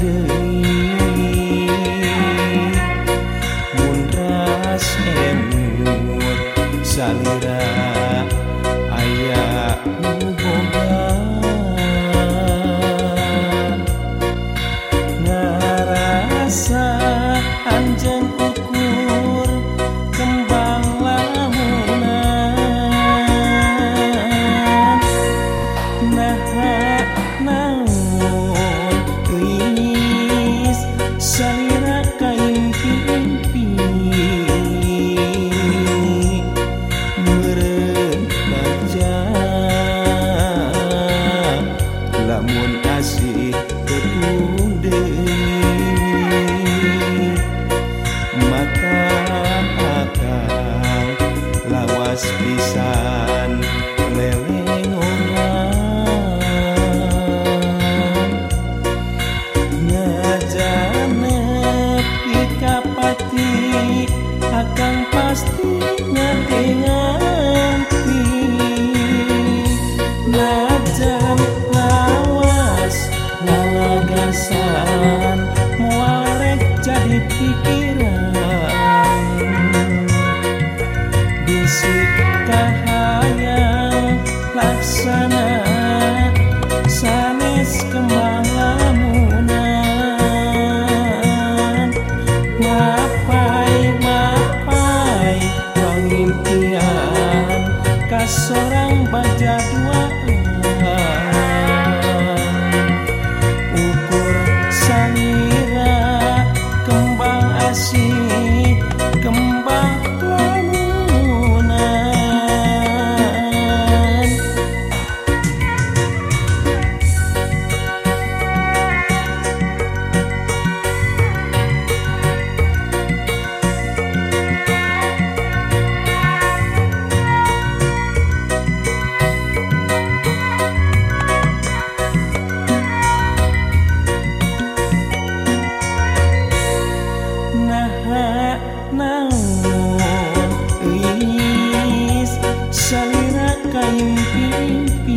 Demun emut salira laksana Raon Is salira kayumpi